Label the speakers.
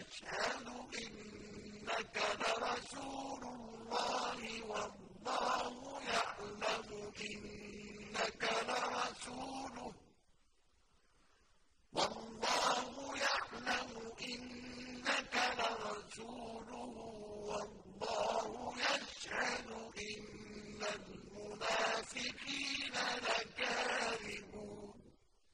Speaker 1: اشهد إنك لرسول الله والله يعلم إنك لرسوله والله يعلم إنك لرسوله